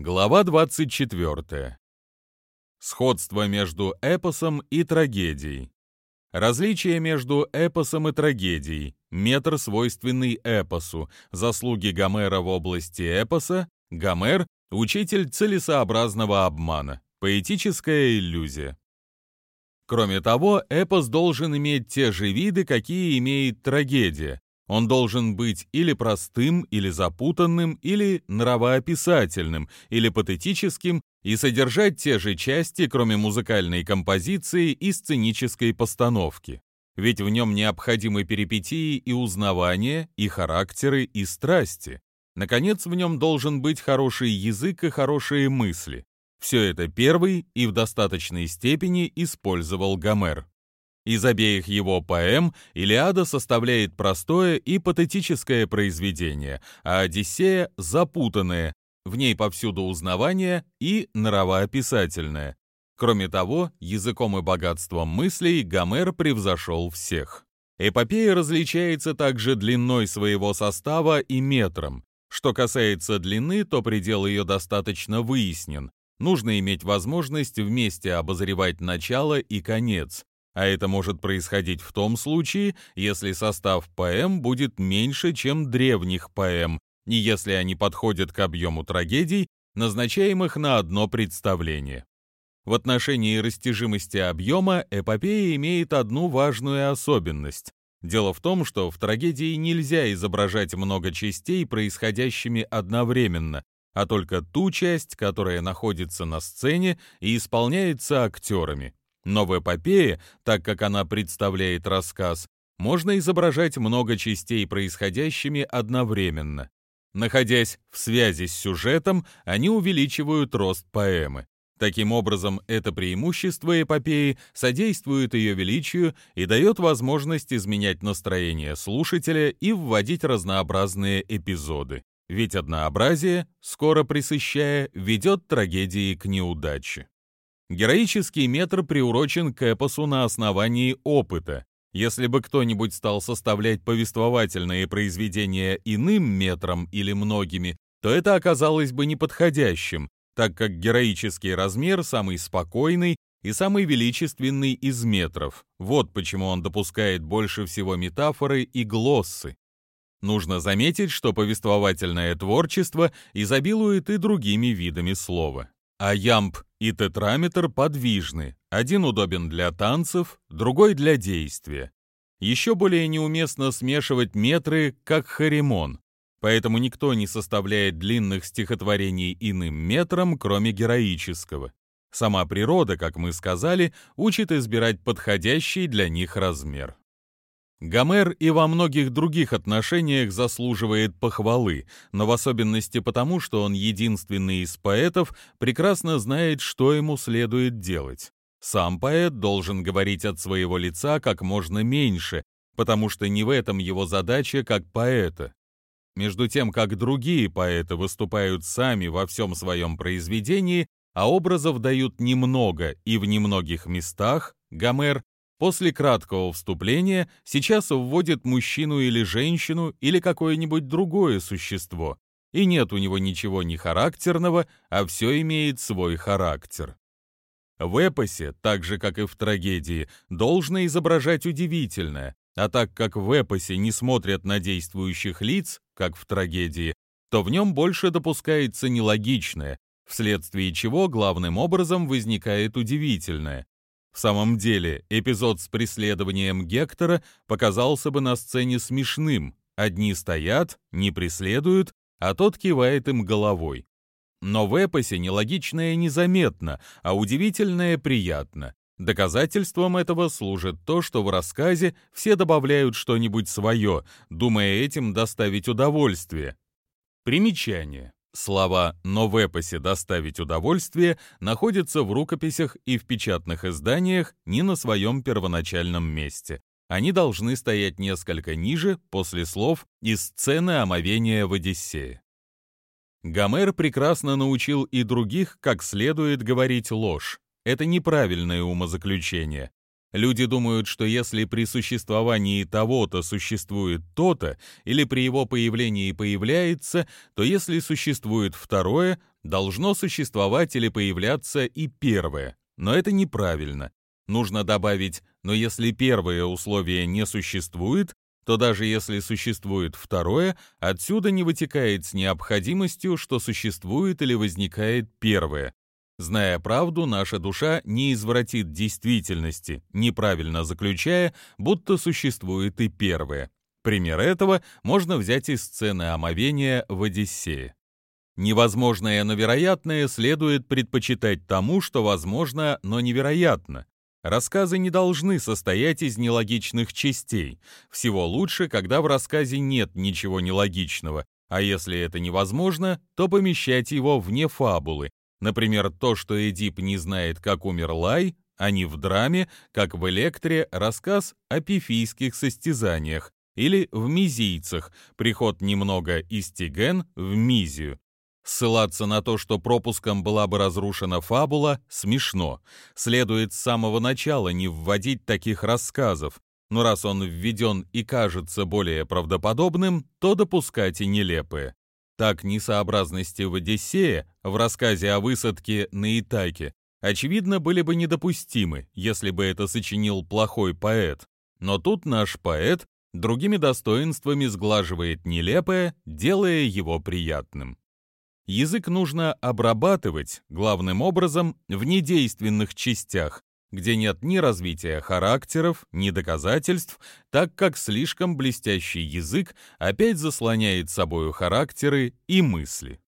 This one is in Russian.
Глава 24. Сходство между эпосом и трагедией. Различие между эпосом и трагедией. Метр, свойственный эпосу. Заслуги Гомера в области эпоса. Гомер – учитель целесообразного обмана. Поэтическая иллюзия. Кроме того, эпос должен иметь те же виды, какие имеет трагедия, он должен быть или простым, или запутанным, или нравоописательным, или патетическим и содержать те же части, кроме музыкальной композиции и сценической постановки. Ведь в нем необходимы перипетии и узнавания, и характеры, и страсти. Наконец, в нем должен быть хороший язык и хорошие мысли. Все это первый и в достаточной степени использовал Гомер. Из обеих его поэм «Илиада» составляет простое и патетическое произведение, а «Одиссея» — запутанное, в ней повсюду узнавание и нравоописательное. Кроме того, языком и богатством мыслей Гомер превзошел всех. Эпопея различается также длиной своего состава и метром. Что касается длины, то предел ее достаточно выяснен. Нужно иметь возможность вместе обозревать начало и конец, а это может происходить в том случае, если состав поэм будет меньше, чем древних поэм, и если они подходят к объему трагедий, назначаемых на одно представление. В отношении растяжимости объема эпопея имеет одну важную особенность. Дело в том, что в трагедии нельзя изображать много частей, происходящими одновременно, а только ту часть, которая находится на сцене и исполняется актерами. Но в эпопее, так как она представляет рассказ, можно изображать много частей, происходящими одновременно. Находясь в связи с сюжетом, они увеличивают рост поэмы. Таким образом, это преимущество эпопеи содействует ее величию и дает возможность изменять настроение слушателя и вводить разнообразные эпизоды. Ведь однообразие, скоро присыщая, ведет трагедии к неудаче. Героический метр приурочен к эпосу на основании опыта. Если бы кто-нибудь стал составлять повествовательные произведения иным метром или многими, то это оказалось бы неподходящим, так как героический размер самый спокойный и самый величественный из метров. Вот почему он допускает больше всего метафоры и глоссы. Нужно заметить, что повествовательное творчество изобилует и другими видами слова. А ямб и тетраметр подвижны, один удобен для танцев, другой для действия. Еще более неуместно смешивать метры, как харимон, поэтому никто не составляет длинных стихотворений иным метром, кроме героического. Сама природа, как мы сказали, учит избирать подходящий для них размер. Гомер и во многих других отношениях заслуживает похвалы, но в особенности потому, что он единственный из поэтов прекрасно знает, что ему следует делать. Сам поэт должен говорить от своего лица как можно меньше, потому что не в этом его задача как поэта. Между тем, как другие поэты выступают сами во всем своем произведении, а образов дают немного и в немногих местах, Гомер После краткого вступления сейчас вводит мужчину или женщину или какое-нибудь другое существо, и нет у него ничего не характерного, а все имеет свой характер. В эпосе, так же как и в трагедии, должно изображать удивительное, а так как в эпосе не смотрят на действующих лиц, как в трагедии, то в нем больше допускается нелогичное, вследствие чего главным образом возникает удивительное. В самом деле, эпизод с преследованием Гектора показался бы на сцене смешным. Одни стоят, не преследуют, а тот кивает им головой. Но в эпосе нелогичное незаметно, а удивительное приятно. Доказательством этого служит то, что в рассказе все добавляют что-нибудь свое, думая этим доставить удовольствие. Примечание. Слова «но в эпосе доставить удовольствие» находятся в рукописях и в печатных изданиях не на своем первоначальном месте. Они должны стоять несколько ниже, после слов из сцены омовения в Одиссее. Гомер прекрасно научил и других, как следует говорить ложь. Это неправильное умозаключение. Люди думают, что если при существовании того-то существует то-то, или при его появлении появляется, то если существует второе, должно существовать или появляться и первое, но это неправильно. Нужно добавить «но если первое условие не существует, то даже если существует второе, отсюда не вытекает с необходимостью, что существует или возникает первое. Зная правду, наша душа не извратит действительности, неправильно заключая, будто существует и первое. Пример этого можно взять из сцены омовения в Одиссее. Невозможное, но вероятное следует предпочитать тому, что возможно, но невероятно. Рассказы не должны состоять из нелогичных частей. Всего лучше, когда в рассказе нет ничего нелогичного, а если это невозможно, то помещать его вне фабулы. Например, то, что Эдип не знает, как умер Лай, а не в драме, как в «Электре» рассказ о пифийских состязаниях, или в «Мизийцах» приход немного из Тиген в Мизию. Ссылаться на то, что пропуском была бы разрушена фабула, смешно. Следует с самого начала не вводить таких рассказов, но раз он введен и кажется более правдоподобным, то допускать и нелепые. Так несообразности в «Одиссее» в рассказе о высадке на Итаке очевидно были бы недопустимы, если бы это сочинил плохой поэт. Но тут наш поэт другими достоинствами сглаживает нелепое, делая его приятным. Язык нужно обрабатывать, главным образом, в недейственных частях, где нет ни развития характеров, ни доказательств, так как слишком блестящий язык опять заслоняет собою характеры и мысли.